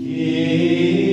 一